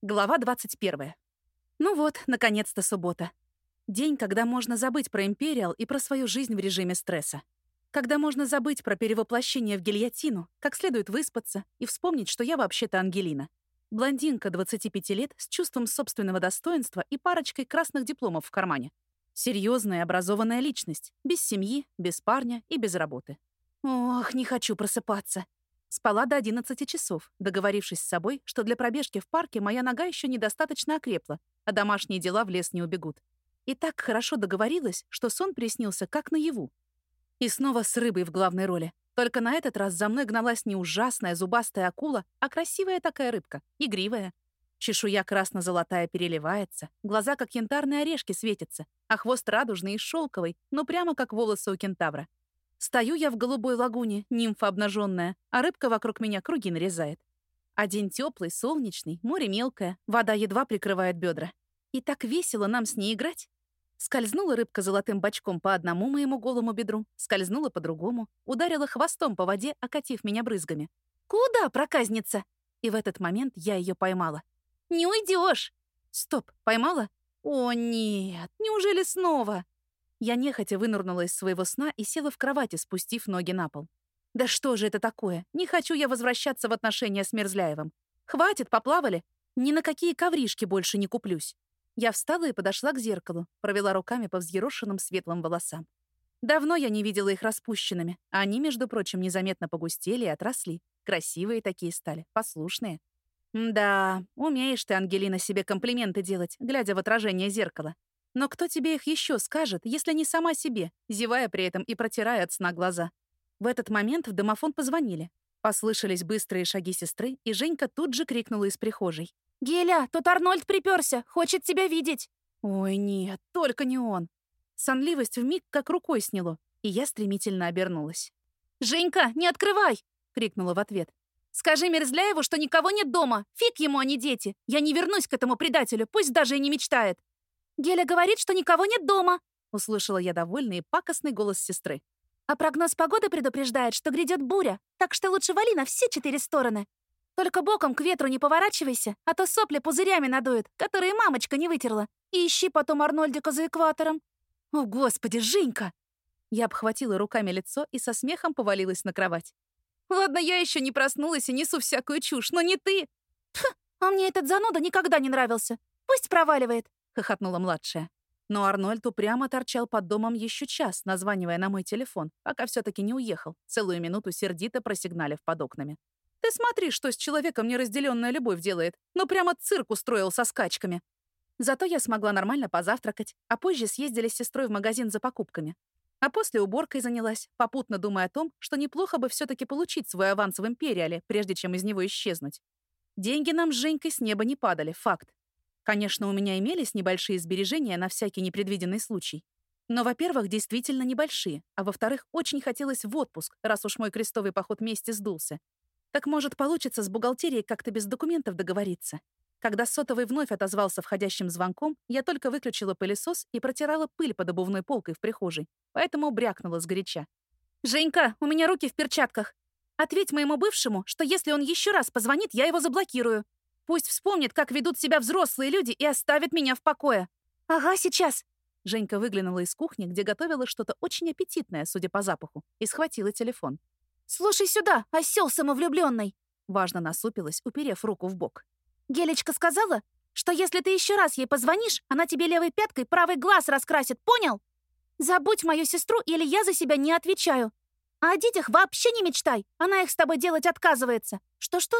Глава 21. Ну вот, наконец-то суббота. День, когда можно забыть про Империал и про свою жизнь в режиме стресса. Когда можно забыть про перевоплощение в гильотину, как следует выспаться и вспомнить, что я вообще-то Ангелина. Блондинка 25 лет с чувством собственного достоинства и парочкой красных дипломов в кармане. Серьезная образованная личность, без семьи, без парня и без работы. Ох, не хочу просыпаться. Спала до 11 часов, договорившись с собой, что для пробежки в парке моя нога еще недостаточно окрепла, а домашние дела в лес не убегут. И так хорошо договорилась, что сон приснился как наяву. И снова с рыбой в главной роли. Только на этот раз за мной гналась не ужасная зубастая акула, а красивая такая рыбка, игривая. Чешуя красно-золотая переливается, глаза как янтарные орешки светятся, а хвост радужный и шелковый, но прямо как волосы у кентавра. Стою я в голубой лагуне, нимфа обнаженная, а рыбка вокруг меня круги нарезает. День теплый, солнечный, море мелкое, вода едва прикрывает бедра. И так весело нам с ней играть. Скользнула рыбка золотым бочком по одному моему голому бедру, скользнула по другому, ударила хвостом по воде, окатив меня брызгами. «Куда, проказница?» И в этот момент я ее поймала. «Не уйдешь!» «Стоп, поймала?» «О, нет, неужели снова?» Я нехотя вынырнула из своего сна и села в кровати, спустив ноги на пол. Да что же это такое? Не хочу я возвращаться в отношения с Мерзляевым. Хватит, поплавали. Ни на какие ковришки больше не куплюсь. Я встала и подошла к зеркалу, провела руками по взъерошенным светлым волосам. Давно я не видела их распущенными, а они, между прочим, незаметно погустели и отросли. Красивые такие стали, послушные. Да, умеешь ты, Ангелина, себе комплименты делать, глядя в отражение зеркала. Но кто тебе их еще скажет, если не сама себе, зевая при этом и протирая от сна глаза? В этот момент в домофон позвонили. Послышались быстрые шаги сестры, и Женька тут же крикнула из прихожей. «Геля, тут Арнольд приперся, хочет тебя видеть!» Ой, нет, только не он. Сонливость вмиг как рукой сняло, и я стремительно обернулась. «Женька, не открывай!» — крикнула в ответ. «Скажи Мерзляеву, что никого нет дома. Фиг ему, а не дети. Я не вернусь к этому предателю, пусть даже и не мечтает. «Геля говорит, что никого нет дома», — услышала я довольный и пакостный голос сестры. «А прогноз погоды предупреждает, что грядет буря, так что лучше вали на все четыре стороны. Только боком к ветру не поворачивайся, а то сопли пузырями надует, которые мамочка не вытерла, и ищи потом Арнольдика за экватором». «О, Господи, Женька!» Я обхватила руками лицо и со смехом повалилась на кровать. «Ладно, я еще не проснулась и несу всякую чушь, но не ты!» Пх, «А мне этот зануда никогда не нравился. Пусть проваливает хохотнула младшая. Но Арнольд упрямо торчал под домом еще час, названивая на мой телефон, пока все таки не уехал, целую минуту сердито просигналив под окнами. «Ты смотри, что с человеком неразделенная любовь делает. Ну прямо цирк устроил со скачками». Зато я смогла нормально позавтракать, а позже съездили с сестрой в магазин за покупками. А после уборкой занялась, попутно думая о том, что неплохо бы все таки получить свой аванс в Империале, прежде чем из него исчезнуть. Деньги нам с Женькой с неба не падали, факт. Конечно, у меня имелись небольшие сбережения на всякий непредвиденный случай. Но, во-первых, действительно небольшие, а во-вторых, очень хотелось в отпуск, раз уж мой крестовый поход вместе сдулся. Так может, получится с бухгалтерией как-то без документов договориться. Когда сотовый вновь отозвался входящим звонком, я только выключила пылесос и протирала пыль под обувной полкой в прихожей, поэтому брякнула сгоряча. «Женька, у меня руки в перчатках. Ответь моему бывшему, что если он еще раз позвонит, я его заблокирую. Пусть вспомнит, как ведут себя взрослые люди, и оставит меня в покое. Ага, сейчас. Женька выглянула из кухни, где готовила что-то очень аппетитное, судя по запаху, и схватила телефон. «Слушай сюда, осел самовлюбленный!» Важно насупилась, уперев руку в бок. «Гелечка сказала, что если ты еще раз ей позвонишь, она тебе левой пяткой правый глаз раскрасит, понял? Забудь мою сестру, или я за себя не отвечаю. А о детях вообще не мечтай, она их с тобой делать отказывается. Что-что?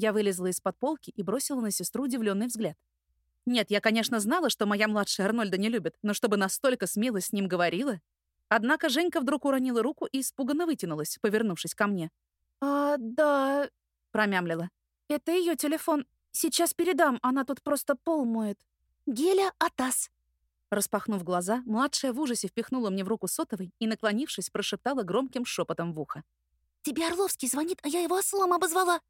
Я вылезла из-под полки и бросила на сестру удивленный взгляд. Нет, я, конечно, знала, что моя младшая Арнольда не любит, но чтобы настолько смело с ним говорила... Однако Женька вдруг уронила руку и испуганно вытянулась, повернувшись ко мне. «А, да...» — промямлила. «Это ее телефон. Сейчас передам, она тут просто пол моет». «Геля Атас». Распахнув глаза, младшая в ужасе впихнула мне в руку сотовый и, наклонившись, прошептала громким шепотом в ухо. «Тебе Орловский звонит, а я его ослом обозвала.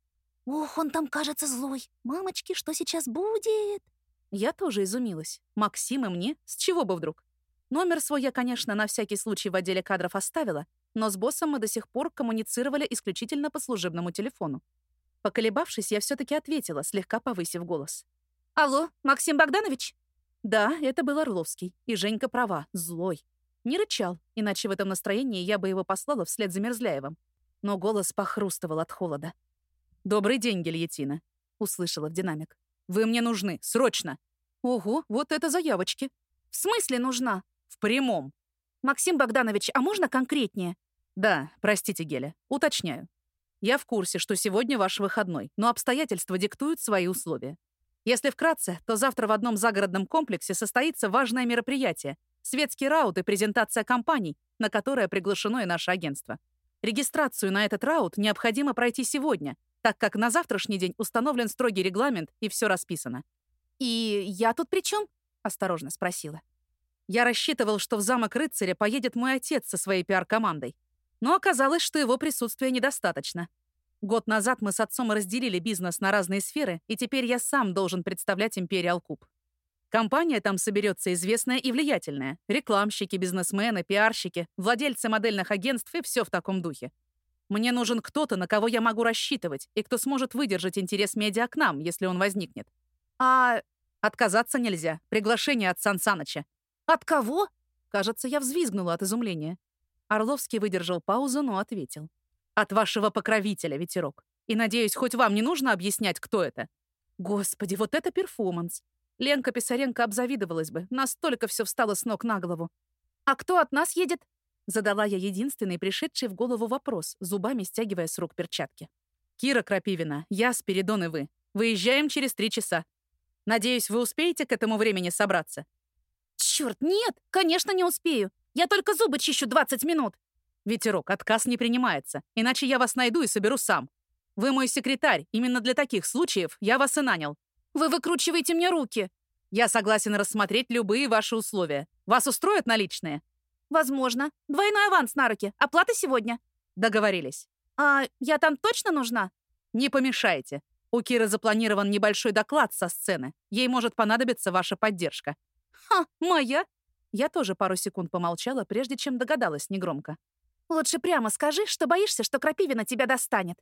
Ох, он там кажется злой. Мамочки, что сейчас будет? Я тоже изумилась. Максим и мне? С чего бы вдруг? Номер свой я, конечно, на всякий случай в отделе кадров оставила, но с боссом мы до сих пор коммуницировали исключительно по служебному телефону. Поколебавшись, я все таки ответила, слегка повысив голос. Алло, Максим Богданович? Да, это был Орловский. И Женька права, злой. Не рычал, иначе в этом настроении я бы его послала вслед за Мерзляевым. Но голос похрустывал от холода. «Добрый день, Гильотина», — услышала в динамик. «Вы мне нужны, срочно!» «Ого, вот это заявочки!» «В смысле нужна?» «В прямом!» «Максим Богданович, а можно конкретнее?» «Да, простите, Геля, уточняю. Я в курсе, что сегодня ваш выходной, но обстоятельства диктуют свои условия. Если вкратце, то завтра в одном загородном комплексе состоится важное мероприятие — светский раут и презентация компаний, на которое приглашено и наше агентство. Регистрацию на этот раут необходимо пройти сегодня, так как на завтрашний день установлен строгий регламент и все расписано. «И я тут при чем? осторожно спросила. Я рассчитывал, что в замок рыцаря поедет мой отец со своей пиар-командой. Но оказалось, что его присутствия недостаточно. Год назад мы с отцом разделили бизнес на разные сферы, и теперь я сам должен представлять Империал Куб. Компания там соберется известная и влиятельная. Рекламщики, бизнесмены, пиарщики, владельцы модельных агентств и все в таком духе. Мне нужен кто-то, на кого я могу рассчитывать, и кто сможет выдержать интерес медиа к нам, если он возникнет. А отказаться нельзя. Приглашение от Сан Саныча. От кого? Кажется, я взвизгнула от изумления. Орловский выдержал паузу, но ответил. «От вашего покровителя, ветерок. И, надеюсь, хоть вам не нужно объяснять, кто это?» Господи, вот это перформанс. Ленка Писаренко обзавидовалась бы. Настолько все встало с ног на голову. «А кто от нас едет?» Задала я единственный пришедший в голову вопрос, зубами стягивая с рук перчатки. «Кира Крапивина, я, Спиридон и вы. Выезжаем через три часа. Надеюсь, вы успеете к этому времени собраться?» «Черт, нет, конечно, не успею. Я только зубы чищу 20 минут. Ветерок, отказ не принимается, иначе я вас найду и соберу сам. Вы мой секретарь, именно для таких случаев я вас и нанял. Вы выкручиваете мне руки. Я согласен рассмотреть любые ваши условия. Вас устроят наличные? Возможно. Двойной аванс на руки. Оплата сегодня. Договорились. А я там точно нужна? Не помешайте. У Киры запланирован небольшой доклад со сцены. Ей может понадобиться ваша поддержка. Ха, моя? Я тоже пару секунд помолчала, прежде чем догадалась негромко. «Лучше прямо скажи, что боишься, что Крапивина тебя достанет».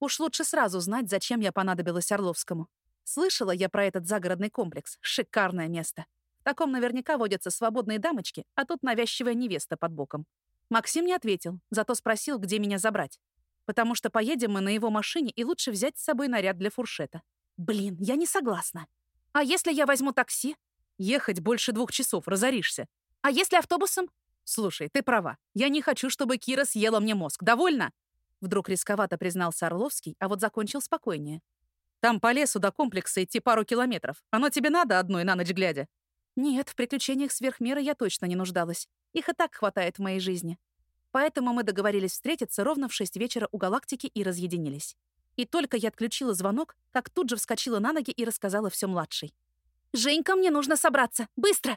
Уж лучше сразу знать, зачем я понадобилась Орловскому. Слышала я про этот загородный комплекс. Шикарное место. В таком наверняка водятся свободные дамочки, а тут навязчивая невеста под боком. Максим не ответил, зато спросил, где меня забрать. Потому что поедем мы на его машине, и лучше взять с собой наряд для фуршета. Блин, я не согласна. А если я возьму такси? Ехать больше двух часов, разоришься. А если автобусом? Слушай, ты права. Я не хочу, чтобы Кира съела мне мозг. Довольно? Вдруг рисковато признался Орловский, а вот закончил спокойнее. Там по лесу до комплекса идти пару километров. Оно тебе надо одной на ночь глядя? Нет, в приключениях сверхмера я точно не нуждалась. Их и так хватает в моей жизни. Поэтому мы договорились встретиться ровно в шесть вечера у галактики и разъединились. И только я отключила звонок, как тут же вскочила на ноги и рассказала все младшей. «Женька, мне нужно собраться! Быстро!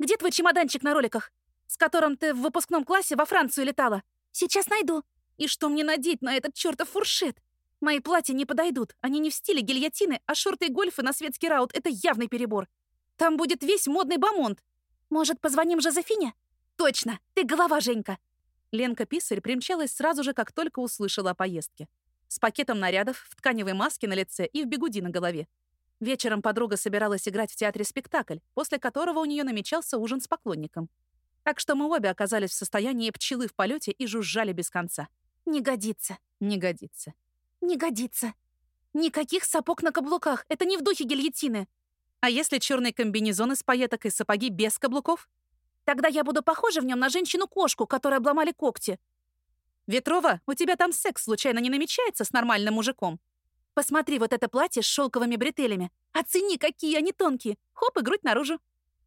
Где твой чемоданчик на роликах, с которым ты в выпускном классе во Францию летала? Сейчас найду. И что мне надеть на этот чертов фуршет? Мои платья не подойдут. Они не в стиле гильотины, а шорты и гольфы на светский раут — это явный перебор. Там будет весь модный бамонт. Может, позвоним Жозефине? Точно! Ты голова, Женька!» Ленка Писарь примчалась сразу же, как только услышала о поездке. С пакетом нарядов, в тканевой маске на лице и в бегуди на голове. Вечером подруга собиралась играть в театре спектакль, после которого у нее намечался ужин с поклонником. Так что мы обе оказались в состоянии пчелы в полете и жужжали без конца. «Не годится». «Не годится». «Не годится». «Никаких сапог на каблуках. Это не в духе гильотины». «А если черный комбинезон из пайеток и сапоги без каблуков?» «Тогда я буду похожа в нем на женщину-кошку, которой обломали когти». «Ветрова, у тебя там секс случайно не намечается с нормальным мужиком?» Посмотри, вот это платье с шелковыми бретелями. Оцени, какие они тонкие. Хоп, и грудь наружу.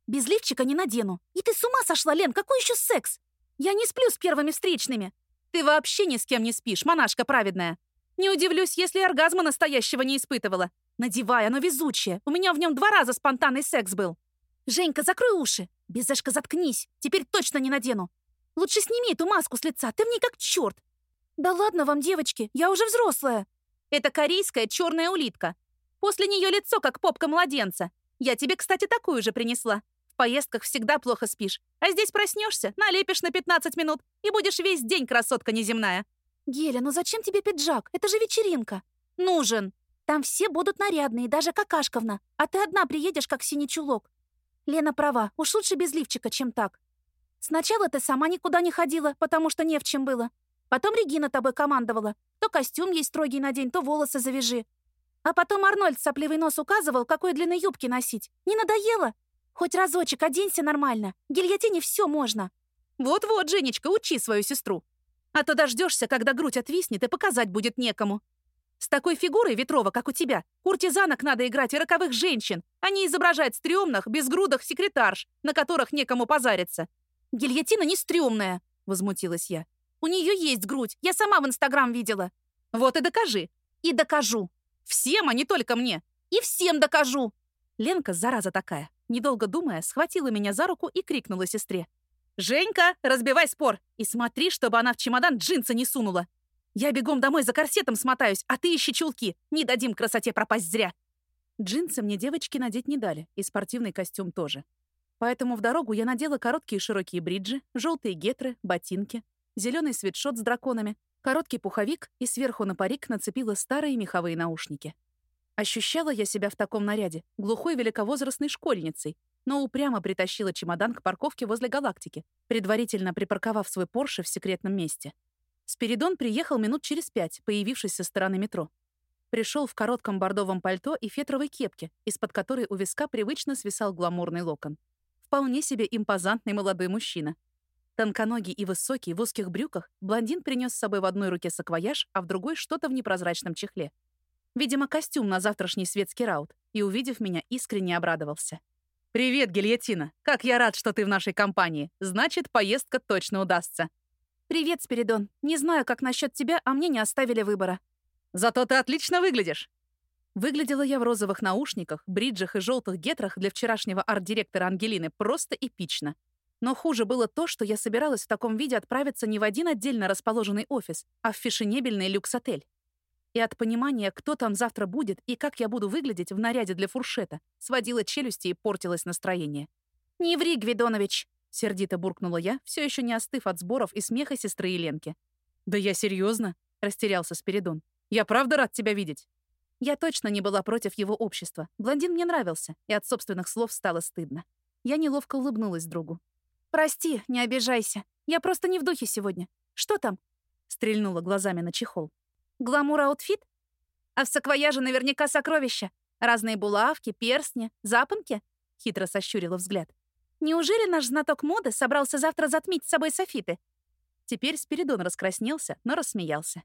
Без лифчика не надену. И ты с ума сошла, Лен, какой еще секс? Я не сплю с первыми встречными. Ты вообще ни с кем не спишь, монашка праведная. Не удивлюсь, если оргазма настоящего не испытывала. Надевай, оно везучее. У меня в нем два раза спонтанный секс был. Женька, закрой уши. Безэшка, заткнись. Теперь точно не надену. Лучше сними эту маску с лица, ты в ней как черт. Да ладно вам, девочки, я уже взрослая. Это корейская черная улитка. После нее лицо, как попка младенца. Я тебе, кстати, такую же принесла. В поездках всегда плохо спишь. А здесь проснешься, налепишь на 15 минут и будешь весь день красотка неземная. Геля, ну зачем тебе пиджак? Это же вечеринка. Нужен. Там все будут нарядные, даже какашковна, а ты одна приедешь, как синий чулок. Лена права, уж лучше без лифчика, чем так. Сначала ты сама никуда не ходила, потому что не в чем было. Потом Регина тобой командовала. То костюм ей строгий надень, то волосы завяжи. А потом Арнольд сопливый нос указывал, какой длины юбки носить. Не надоело? Хоть разочек оденься нормально. Гильотине все можно. Вот-вот, Женечка, учи свою сестру. А то дождешься, когда грудь отвиснет, и показать будет некому. С такой фигурой Ветрова, как у тебя, куртизанок надо играть и роковых женщин, а не изображать стрёмных, безгрудых секретарш, на которых некому позариться. Гильотина не стрёмная, возмутилась я. У нее есть грудь, я сама в Инстаграм видела. Вот и докажи. И докажу. Всем, а не только мне. И всем докажу. Ленка, зараза такая, недолго думая, схватила меня за руку и крикнула сестре. «Женька, разбивай спор! И смотри, чтобы она в чемодан джинсы не сунула!» Я бегом домой за корсетом смотаюсь, а ты ищи чулки. Не дадим красоте пропасть зря. Джинсы мне девочки надеть не дали, и спортивный костюм тоже. Поэтому в дорогу я надела короткие широкие бриджи, желтые гетры, ботинки, зеленый свитшот с драконами, короткий пуховик и сверху на парик нацепила старые меховые наушники. Ощущала я себя в таком наряде, глухой великовозрастной школьницей, но упрямо притащила чемодан к парковке возле галактики, предварительно припарковав свой Порше в секретном месте. Спиридон приехал минут через пять, появившись со стороны метро. Пришел в коротком бордовом пальто и фетровой кепке, из-под которой у виска привычно свисал гламурный локон. Вполне себе импозантный молодой мужчина. Тонконогий и высокий, в узких брюках, блондин принес с собой в одной руке саквояж, а в другой что-то в непрозрачном чехле. Видимо, костюм на завтрашний светский раут, и, увидев меня, искренне обрадовался. «Привет, Гильотина! Как я рад, что ты в нашей компании! Значит, поездка точно удастся!» «Привет, Спиридон. Не знаю, как насчет тебя, а мне не оставили выбора». «Зато ты отлично выглядишь». Выглядела я в розовых наушниках, бриджах и желтых гетрах для вчерашнего арт-директора Ангелины просто эпично. Но хуже было то, что я собиралась в таком виде отправиться не в один отдельно расположенный офис, а в фешенебельный люкс-отель. И от понимания, кто там завтра будет и как я буду выглядеть в наряде для фуршета, сводила челюсти и портилось настроение. «Не ври, Гвидонович!» Сердито буркнула я, все еще не остыв от сборов и смеха сестры Еленки. «Да я серьезно, растерялся Спиридон. «Я правда рад тебя видеть». Я точно не была против его общества. Блондин мне нравился, и от собственных слов стало стыдно. Я неловко улыбнулась другу. «Прости, не обижайся. Я просто не в духе сегодня. Что там?» Стрельнула глазами на чехол. «Glamour outfit? А в саквояже наверняка сокровища. Разные булавки, перстни, запонки?» Хитро сощурила взгляд. Неужели наш знаток моды собрался завтра затмить собой софиты? Теперь Спиридон раскраснелся, но рассмеялся.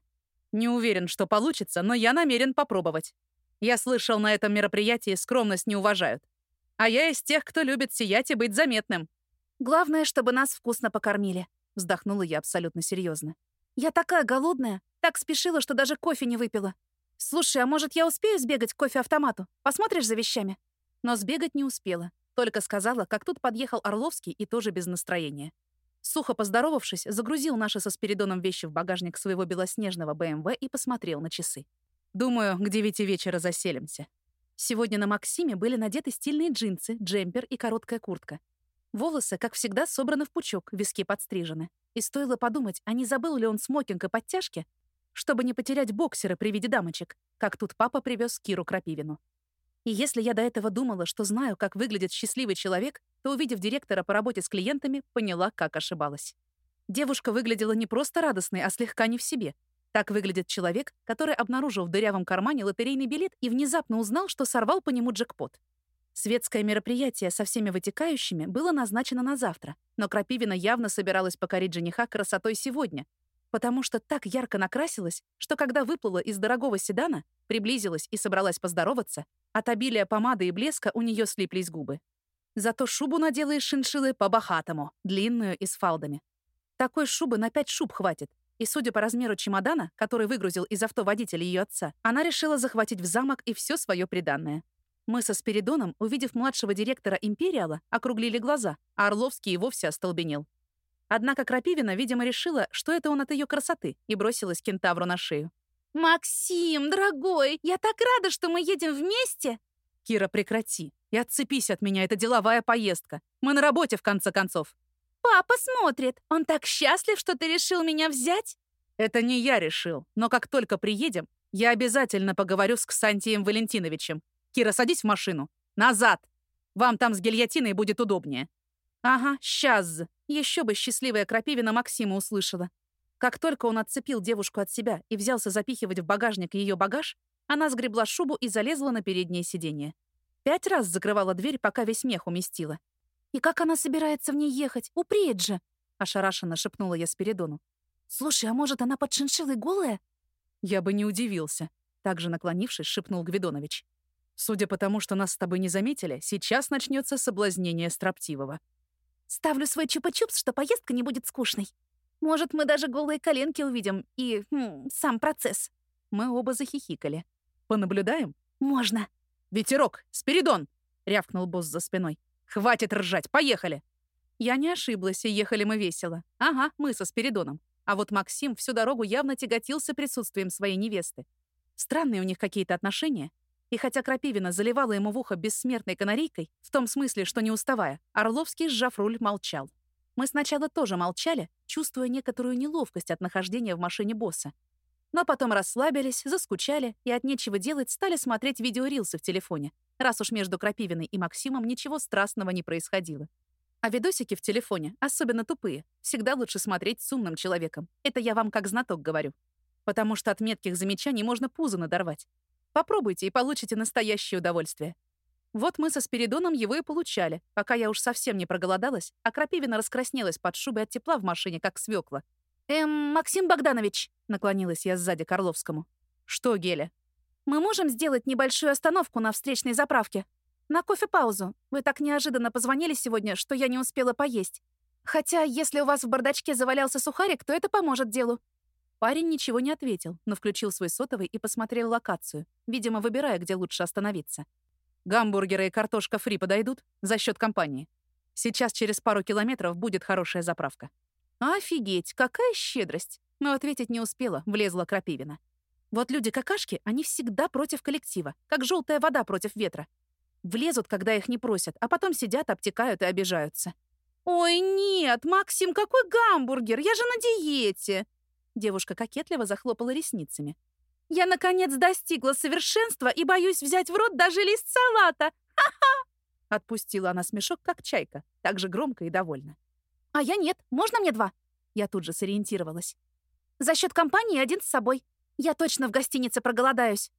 Не уверен, что получится, но я намерен попробовать. Я слышал, на этом мероприятии скромность не уважают. А я из тех, кто любит сиять и быть заметным. Главное, чтобы нас вкусно покормили, вздохнула я абсолютно серьезно. Я такая голодная, так спешила, что даже кофе не выпила. Слушай, а может, я успею сбегать к кофе-автомату? Посмотришь за вещами? Но сбегать не успела. Только сказала, как тут подъехал Орловский и тоже без настроения. Сухо поздоровавшись, загрузил наши со Спиридоном вещи в багажник своего белоснежного БМВ и посмотрел на часы. Думаю, к девяти вечера заселимся. Сегодня на Максиме были надеты стильные джинсы, джемпер и короткая куртка. Волосы, как всегда, собраны в пучок, виски подстрижены. И стоило подумать, а не забыл ли он смокинг и подтяжки, чтобы не потерять боксеры при виде дамочек, как тут папа привез Киру Крапивину. И если я до этого думала, что знаю, как выглядит счастливый человек, то, увидев директора по работе с клиентами, поняла, как ошибалась. Девушка выглядела не просто радостной, а слегка не в себе. Так выглядит человек, который обнаружил в дырявом кармане лотерейный билет и внезапно узнал, что сорвал по нему джекпот. Светское мероприятие со всеми вытекающими было назначено на завтра, но Крапивина явно собиралась покорить жениха красотой сегодня, потому что так ярко накрасилась, что когда выплыла из дорогого седана, приблизилась и собралась поздороваться, от обилия помады и блеска у нее слиплись губы. Зато шубу надела из шиншилы по-бахатому, длинную и с фалдами. Такой шубы на пять шуб хватит. И, судя по размеру чемодана, который выгрузил из авто водителя ее отца, она решила захватить в замок и все свое приданное. Мы со Спиридоном, увидев младшего директора «Империала», округлили глаза, а Орловский и вовсе остолбенел. Однако Крапивина, видимо, решила, что это он от ее красоты, и бросилась кентавру на шею. «Максим, дорогой, я так рада, что мы едем вместе!» «Кира, прекрати. И отцепись от меня, это деловая поездка. Мы на работе, в конце концов». «Папа смотрит. Он так счастлив, что ты решил меня взять?» «Это не я решил. Но как только приедем, Я обязательно поговорю с Ксантием Валентиновичем. Кира, садись в машину. Назад! Вам там с гильотиной будет удобнее. Ага, сейчас. Еще бы счастливая Крапивина Максима услышала. Как только он отцепил девушку от себя и взялся запихивать в багажник ее багаж, она сгребла шубу и залезла на переднее сиденье. Пять раз закрывала дверь, пока весь мех уместила. «И как она собирается в ней ехать? Упреет же!» — ошарашенно шепнула я Спиридону. «Слушай, а может, она под шиншиллой голая?» «Я бы не удивился», — также наклонившись, шепнул Гвидонович. «Судя по тому, что нас с тобой не заметили, сейчас начнется соблазнение строптивого». «Ставлю свой чупа-чупс, что поездка не будет скучной. Может, мы даже голые коленки увидим и хм, сам процесс». Мы оба захихикали. «Понаблюдаем?» «Можно». «Ветерок! Спиридон!» — рявкнул босс за спиной. «Хватит ржать! Поехали!» Я не ошиблась, и ехали мы весело. Ага, мы со Спиридоном. А вот Максим всю дорогу явно тяготился присутствием своей невесты. Странные у них какие-то отношения. И хотя Крапивина заливала ему в ухо бессмертной канарейкой, в том смысле, что не уставая, Орловский, сжав руль, молчал. Мы сначала тоже молчали, чувствуя некоторую неловкость от нахождения в машине босса. Но потом расслабились, заскучали и от нечего делать стали смотреть видеорилсы в телефоне, раз уж между Крапивиной и Максимом ничего страстного не происходило. А видосики в телефоне, особенно тупые, всегда лучше смотреть с умным человеком. Это я вам как знаток говорю. Потому что от метких замечаний можно пузо надорвать. Попробуйте и получите настоящее удовольствие. Вот мы со Спиридоном его и получали, пока я уж совсем не проголодалась, а Крапивина раскраснелась под шубой от тепла в машине, как свекла. «Эм, Максим Богданович», — наклонилась я сзади к Орловскому. «Что, Геля?» «Мы можем сделать небольшую остановку на встречной заправке? На кофе-паузу. Вы так неожиданно позвонили сегодня, что я не успела поесть. Хотя, если у вас в бардачке завалялся сухарик, то это поможет делу». Парень ничего не ответил, но включил свой сотовый и посмотрел локацию, видимо, выбирая, где лучше остановиться. «Гамбургеры и картошка фри подойдут за счет компании. Сейчас через пару километров будет хорошая заправка». «Офигеть, какая щедрость!» Но ответить не успела, влезла Крапивина. Вот люди-какашки, они всегда против коллектива, как желтая вода против ветра. Влезут, когда их не просят, а потом сидят, обтекают и обижаются. «Ой, нет, Максим, какой гамбургер? Я же на диете!» Девушка кокетливо захлопала ресницами. «Я, наконец, достигла совершенства и боюсь взять в рот даже лист салата! Ха-ха!» Отпустила она смешок, как чайка, так же громко и довольно. «А я нет. Можно мне два?» Я тут же сориентировалась. «За счет компании один с собой. Я точно в гостинице проголодаюсь.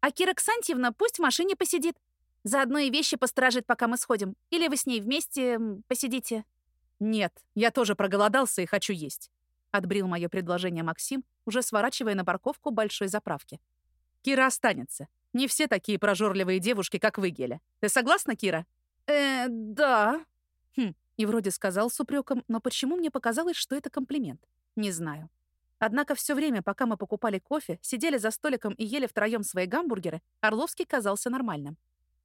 А Кира Ксантьевна пусть в машине посидит. Заодно и вещи посторожит, пока мы сходим. Или вы с ней вместе посидите?» «Нет, я тоже проголодался и хочу есть», — отбрил мое предложение Максим, уже сворачивая на парковку большой заправки. «Кира останется. Не все такие прожорливые девушки, как вы, Геля. Ты согласна, Кира?» «Э, да». Хм, и вроде сказал с упреком, но почему мне показалось, что это комплимент? Не знаю. Однако все время, пока мы покупали кофе, сидели за столиком и ели втроем свои гамбургеры, Орловский казался нормальным.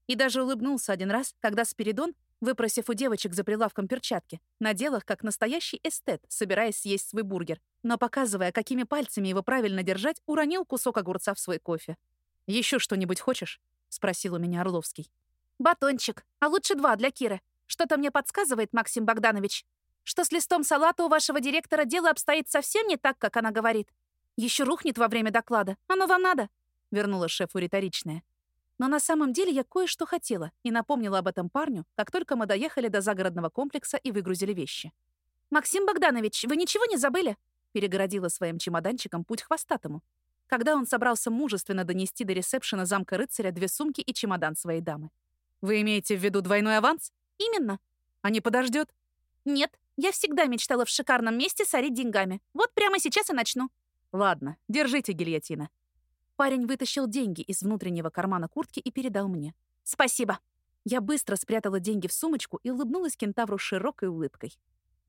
И даже улыбнулся один раз, когда Спиридон, выпросив у девочек за прилавком перчатки, надел их как настоящий эстет, собираясь съесть свой бургер, но показывая, какими пальцами его правильно держать, уронил кусок огурца в свой кофе. Еще что-нибудь хочешь?» — спросил у меня Орловский. «Батончик, а лучше два для Киры. Что-то мне подсказывает, Максим Богданович, что с листом салата у вашего директора дело обстоит совсем не так, как она говорит. Еще рухнет во время доклада. Оно вам надо?» — вернула шефу риторичная. Но на самом деле я кое-что хотела и напомнила об этом парню, как только мы доехали до загородного комплекса и выгрузили вещи. «Максим Богданович, вы ничего не забыли?» перегородила своим чемоданчиком путь хвостатому, когда он собрался мужественно донести до ресепшена замка рыцаря две сумки и чемодан своей дамы. «Вы имеете в виду двойной аванс?» «Именно». «А не подождет?» «Нет, я всегда мечтала в шикарном месте сорить деньгами. Вот прямо сейчас и начну». «Ладно, держите, гильотина». Парень вытащил деньги из внутреннего кармана куртки и передал мне. «Спасибо». Я быстро спрятала деньги в сумочку и улыбнулась кентавру широкой улыбкой.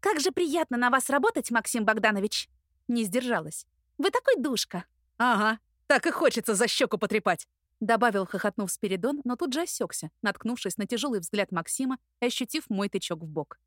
«Как же приятно на вас работать, Максим Богданович!» Не сдержалась. «Вы такой душка!» «Ага, так и хочется за щеку потрепать!» Добавил, хохотнув Спиридон, но тут же осекся, наткнувшись на тяжелый взгляд Максима и ощутив мой тычок в бок.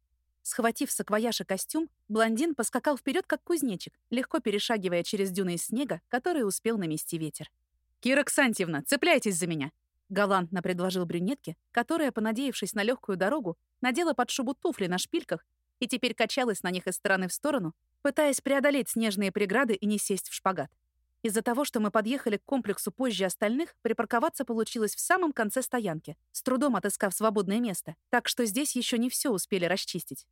Схватив саквояж и костюм, блондин поскакал вперед, как кузнечик, легко перешагивая через дюны из снега, которые успел намести ветер. «Кира Ксантьевна, цепляйтесь за меня!» Галантно предложил брюнетке, которая, понадеявшись на легкую дорогу, надела под шубу туфли на шпильках и теперь качалась на них из стороны в сторону, пытаясь преодолеть снежные преграды и не сесть в шпагат. Из-за того, что мы подъехали к комплексу позже остальных, припарковаться получилось в самом конце стоянки, с трудом отыскав свободное место, так что здесь еще не все успели расчистить.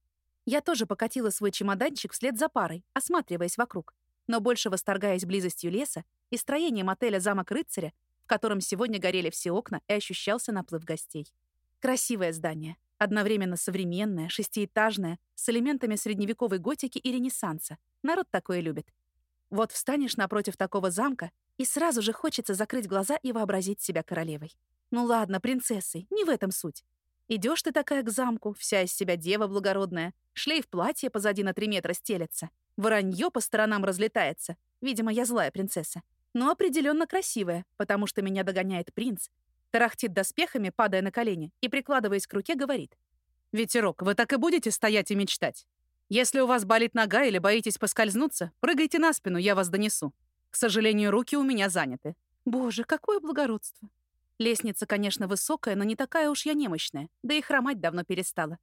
Я тоже покатила свой чемоданчик вслед за парой, осматриваясь вокруг, но больше восторгаясь близостью леса и строением отеля «Замок рыцаря», в котором сегодня горели все окна и ощущался наплыв гостей. Красивое здание, одновременно современное, шестиэтажное, с элементами средневековой готики и ренессанса. Народ такое любит. Вот встанешь напротив такого замка, и сразу же хочется закрыть глаза и вообразить себя королевой. Ну ладно, принцессой, не в этом суть. Идешь ты такая к замку, вся из себя дева благородная, шлейф платья позади на три метра стелется, воронье по сторонам разлетается. Видимо, я злая принцесса. Но определенно красивая, потому что меня догоняет принц, тарахтит доспехами, падая на колени, и, прикладываясь к руке, говорит. «Ветерок, вы так и будете стоять и мечтать? Если у вас болит нога или боитесь поскользнуться, прыгайте на спину, я вас донесу. К сожалению, руки у меня заняты. Боже, какое благородство. Лестница, конечно, высокая, но не такая уж я немощная, да и хромать давно перестала.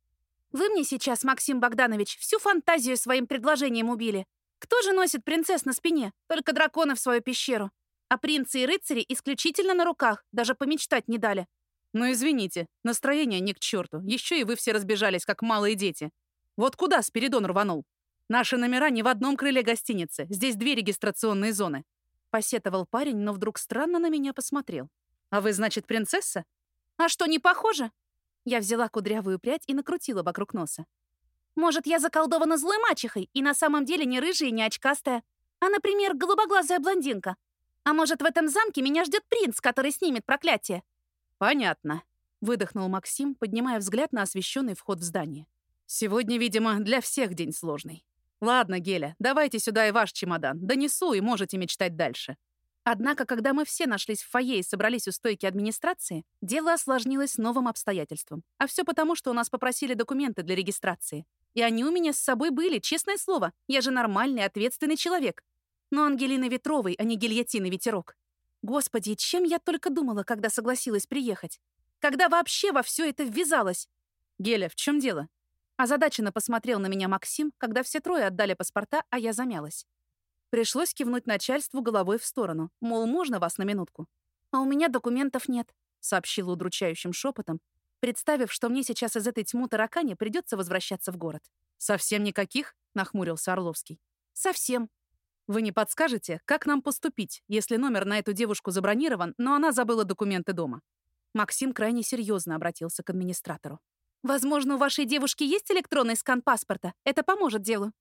Вы мне сейчас, Максим Богданович, всю фантазию своим предложением убили. Кто же носит принцесс на спине? Только драконы в свою пещеру. А принцы и рыцари исключительно на руках, даже помечтать не дали. Ну, извините, настроение не к черту. Еще и вы все разбежались, как малые дети. Вот куда Спиридон рванул? Наши номера не в одном крыле гостиницы. Здесь две регистрационные зоны. Посетовал парень, но вдруг странно на меня посмотрел. А вы, значит, принцесса? А что, не похоже? Я взяла кудрявую прядь и накрутила вокруг носа. Может, я заколдована злой мачехой и на самом деле не рыжая не очкастая, а, например, голубоглазая блондинка? А может, в этом замке меня ждет принц, который снимет проклятие? Понятно, выдохнул Максим, поднимая взгляд на освещенный вход в здание. Сегодня, видимо, для всех день сложный. Ладно, Геля, давайте сюда и ваш чемодан. Донесу, и можете мечтать дальше. Однако, когда мы все нашлись в фойе и собрались у стойки администрации, дело осложнилось новым обстоятельством. А все потому, что у нас попросили документы для регистрации. И они у меня с собой были, честное слово. Я же нормальный, ответственный человек. Но Ангелина Ветровой, а не гильотины Ветерок. Господи, чем я только думала, когда согласилась приехать? Когда вообще во все это ввязалась? Геля, в чем дело? Озадаченно посмотрел на меня Максим, когда все трое отдали паспорта, а я замялась. Пришлось кивнуть начальству головой в сторону, мол, можно вас на минутку? «А у меня документов нет», — сообщила удручающим шепотом, представив, что мне сейчас из этой тьму таракани придется возвращаться в город. «Совсем никаких?» — нахмурился Орловский. «Совсем». «Вы не подскажете, как нам поступить, если номер на эту девушку забронирован, но она забыла документы дома?» Максим крайне серьезно обратился к администратору. Возможно, у вашей девушки есть электронный скан паспорта. Это поможет делу.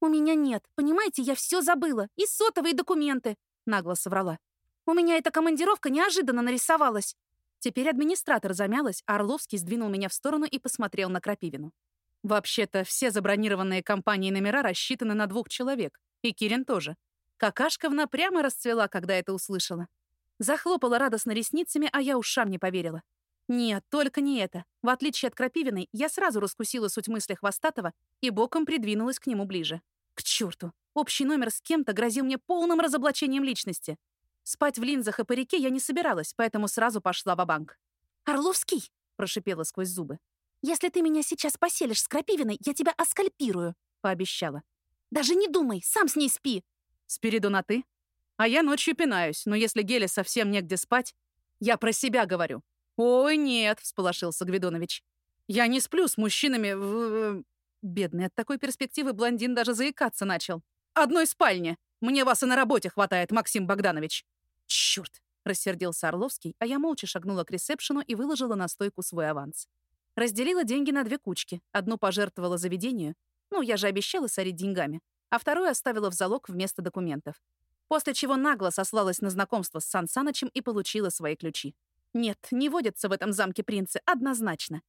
У меня нет. Понимаете, я все забыла. И сотовые документы. Нагло соврала. У меня эта командировка неожиданно нарисовалась. Теперь администратор замялась, а Орловский сдвинул меня в сторону и посмотрел на Крапивину. Вообще-то, все забронированные компанией номера рассчитаны на двух человек. И Кирин тоже. Какашковна прямо расцвела, когда это услышала. Захлопала радостно ресницами, а я ушам не поверила. Нет, только не это. В отличие от Крапивиной, я сразу раскусила суть мысли Хвостатого и боком придвинулась к нему ближе. К черту! Общий номер с кем-то грозил мне полным разоблачением личности. Спать в линзах и парике я не собиралась, поэтому сразу пошла в банк «Орловский!» — прошипела сквозь зубы. «Если ты меня сейчас поселишь с Крапивиной, я тебя оскальпирую», — пообещала. «Даже не думай, сам с ней спи». «Спириду на «ты»? А я ночью пинаюсь, но если Геле совсем негде спать, я про себя говорю. «Ой, нет», — всполошился Гвидонович. «Я не сплю с мужчинами в...» Бедный от такой перспективы блондин даже заикаться начал. «Одной спальне. Мне вас и на работе хватает, Максим Богданович». «Чёрт!» — рассердился Орловский, а я молча шагнула к ресепшену и выложила на стойку свой аванс. Разделила деньги на две кучки. Одну пожертвовала заведению, ну, я же обещала сорить деньгами, а вторую оставила в залог вместо документов. После чего нагло сослалась на знакомство с Сан Санычем и получила свои ключи. Нет, не водятся в этом замке принцы, однозначно.